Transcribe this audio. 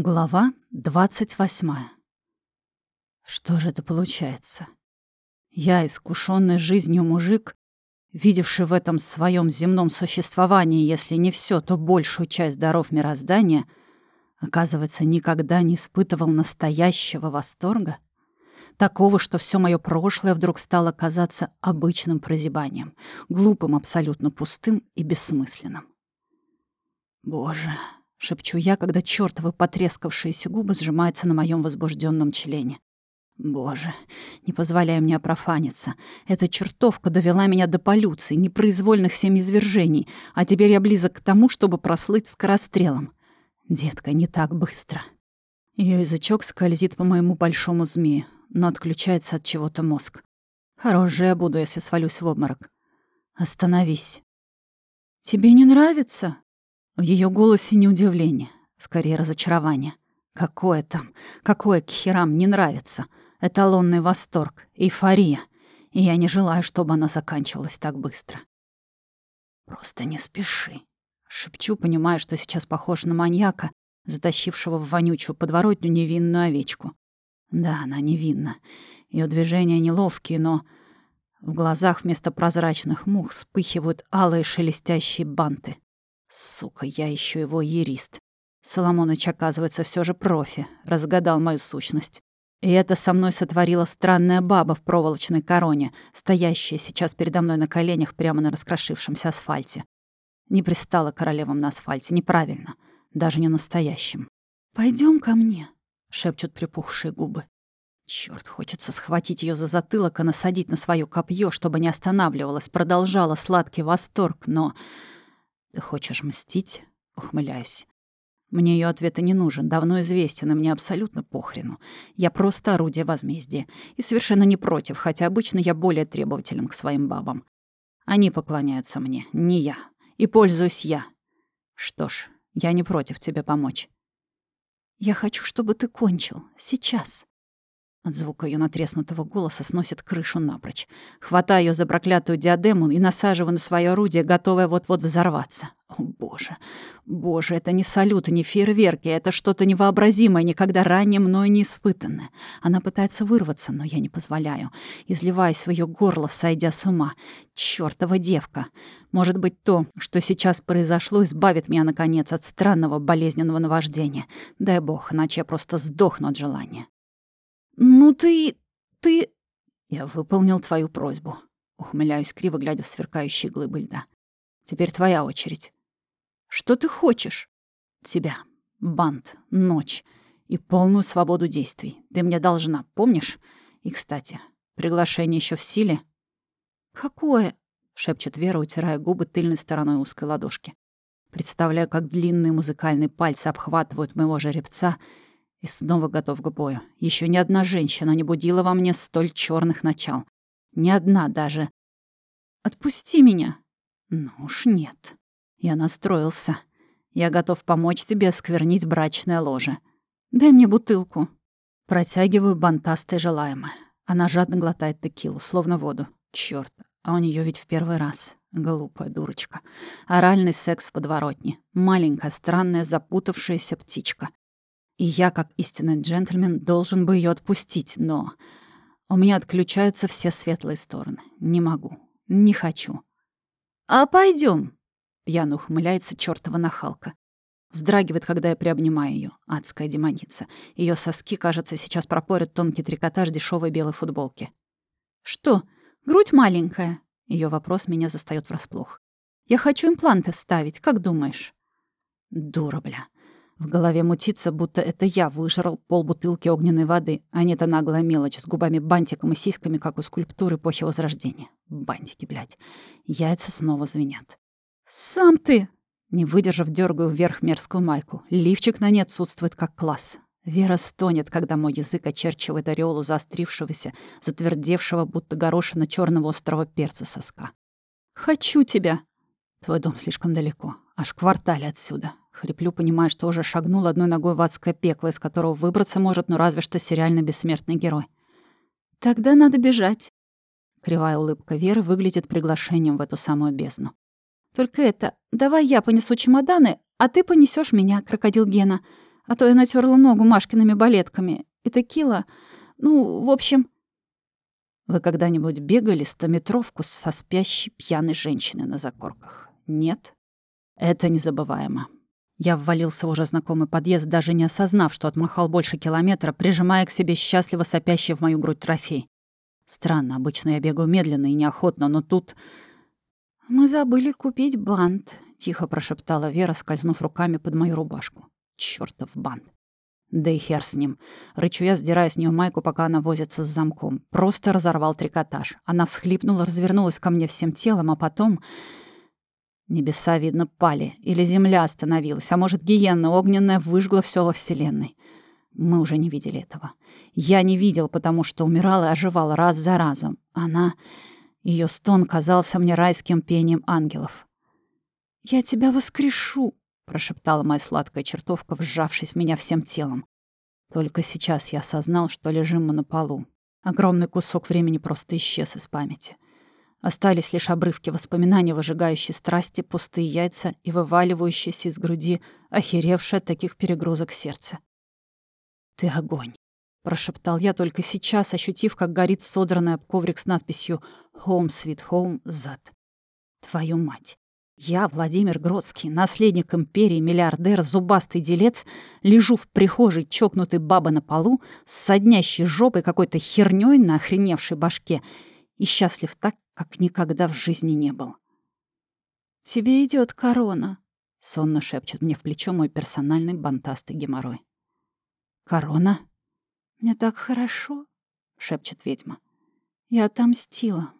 Глава двадцать восьмая. Что же это получается? Я, искушенный жизнью мужик, видевший в этом своем земном существовании, если не все, то большую часть даров мироздания, оказывается, никогда не испытывал настоящего восторга? Такого, что все мое прошлое вдруг стало казаться обычным прозябанием, глупым, абсолютно пустым и бессмысленным. Боже, — шепчу я, когда чёртовы потрескавшиеся губы сжимаются на моем возбужденном члене. Боже, не позволяй мне профаниться. Эта чертовка довела меня до полюции, непроизвольных семизвержений, а теперь я близок к тому, чтобы прослыть скорострелом. Детка, не так быстро. Ее язычок скользит по моему большому змею, но отключается от чего-то мозг. Хорош же я буду, если свалюсь в обморок. Остановись. Тебе не нравится? В ее голосе не удивление, скорее разочарование. Какое там, какое к херам не нравится. Эталонный восторг, эйфория. И я не желаю, чтобы она заканчивалась так быстро. Просто не спеши. Шепчу, понимая, что сейчас похож на маньяка, затащившего в вонючую подворотню невинную овечку. Да, она невинна. Ее движения неловкие, но в глазах вместо прозрачных мух вспыхивают алые шелестящие банты. Сука, я еще его ерист. Соломоныч, оказывается, все же профи, разгадал мою сущность. И это со мной сотворила странная баба в проволочной короне, стоящая сейчас передо мной на коленях прямо на раскрошившемся асфальте. Не пристала королевам на асфальте, неправильно, даже не настоящим. Пойдем ко мне», — шепчут припухшие губы. Черт, хочется схватить ее за затылок и насадить на свое копье, чтобы не останавливалась, продолжала сладкий восторг, но «Ты хочешь мстить?» — ухмыляюсь. Мне ее ответ не нужен, давно известен, и мне абсолютно похрену. Я просто орудие возмездия. И совершенно не против, хотя обычно я более требователен к своим бабам. Они поклоняются мне, не я. И пользуюсь я. Что ж, я не против тебе помочь. Я хочу, чтобы ты кончил. Сейчас. От звука ее натреснутого голоса сносит крышу напрочь. Хватаю ее за проклятую диадему и насаживаю на свое орудие, готовое вот-вот взорваться. О, боже, боже, это не салют не фейерверки, это что-то невообразимое, никогда ранее мною не испытанное. Она пытается вырваться, но я не позволяю, изливаясь в ее горло, сойдя с ума. Чёртова девка! Может быть, то, что сейчас произошло, избавит меня, наконец, от странного болезненного наваждения. Дай бог, иначе я просто сдохну от желания. «Ну ты... ты...» «Я выполнил твою просьбу», — ухмыляюсь криво, глядя в сверкающие глыбы льда. «Теперь твоя очередь». «Что ты хочешь?» «Тебя. Бант. Ночь. И полную свободу действий. Ты мне должна, помнишь? И, кстати, приглашение еще в силе?» «Какое?» — шепчет Вера, утирая губы тыльной стороной узкой ладошки. Представляю, как длинные музыкальные пальцы обхватывают моего жеребца — и снова готов к бою. Еще ни одна женщина не будила во мне столь черных начал. Ни одна даже. «Отпусти меня!» «Ну уж нет. Я настроился. Я готов помочь тебе осквернить брачное ложе. Дай мне бутылку». Протягиваю бантастое желаемое. Она жадно глотает текилу, словно воду. Чёрт, а у нее ведь в первый раз. Глупая дурочка. Оральный секс в подворотне. Маленькая, странная, запутавшаяся птичка. И я, как истинный джентльмен, должен бы ее отпустить, но... У меня отключаются все светлые стороны. Не могу. Не хочу. «А пойдем. Пьяно ухмыляется чертова нахалка. Вздрагивает, когда я приобнимаю ее, адская демоница. Ее соски, кажется, сейчас пропорят тонкий трикотаж дешевой белой футболки. «Что, грудь маленькая?» Ее вопрос меня застаёт врасплох. «Я хочу импланты вставить, как думаешь?» «Дура, бля. В голове мутится, будто это я выжрал полбутылки огненной воды, а не эта наглая мелочь с губами-бантиком и сиськами, как у скульптуры эпохи Возрождения. Бантики, блядь. Яйца снова звенят. «Сам ты!» Не выдержав, дергаю вверх мерзкую майку. Лифчик на ней отсутствует как класс. Вера стонет, когда мой язык очерчивает ореолу заострившегося, затвердевшего, будто горошина черного острого перца соска. «Хочу тебя!» «Твой дом слишком далеко, аж квартале отсюда. Хриплю, понимая, что уже шагнул одной ногой в адское пекло, из которого выбраться может, ну разве что сериально бессмертный герой. «Тогда надо бежать». Кривая улыбка Веры выглядит приглашением в эту самую бездну. «Только это, давай я понесу чемоданы, а ты понесешь меня, крокодил Гена. А то я натерла ногу Машкиными балетками. И текила... Ну, в общем... Вы когда-нибудь бегали стометровку со спящей пьяной женщиной на закорках? Нет? Это незабываемо. Я ввалился в уже знакомый подъезд, даже не осознав, что отмахал больше километра, прижимая к себе счастливо сопящий в мою грудь трофей. Странно, обычно я бегаю медленно и неохотно, но тут... «Мы забыли купить бант», — тихо прошептала Вера, скользнув руками под мою рубашку. Чёртов бант. Да и хер с ним. Рычу я, сдирая с нее майку, пока она возится с замком. Просто разорвал трикотаж. Она всхлипнула, развернулась ко мне всем телом, а потом... Небеса, видно, пали. Или земля остановилась. А может, гиенна огненная выжгла все во Вселенной. Мы уже не видели этого. Я не видел, потому что умирал и оживал раз за разом. Она... Ее стон казался мне райским пением ангелов. «Я тебя воскрешу!» прошептала моя сладкая чертовка, вжавшись в меня всем телом. Только сейчас я осознал, что лежим мы на полу. Огромный кусок времени просто исчез из памяти. Остались лишь обрывки воспоминаний, выжигающие страсти, пустые яйца и вываливающиеся из груди, охеревшее от таких перегрузок сердце. «Ты огонь!» — прошептал я только сейчас, ощутив, как горит содранный об коврик с надписью «Home Sweet Home» зад. «Твою мать! Я, Владимир Гродский, наследник империи, миллиардер, зубастый делец, лежу в прихожей чокнутой бабы на полу с соднящей жопой какой-то хернёй на охреневшей башке и счастлив так, как никогда в жизни не был. «Тебе идет корона», — сонно шепчет мне в плечо мой персональный бантастый геморрой. «Корона?» «Мне так хорошо», — шепчет ведьма. «Я отомстила.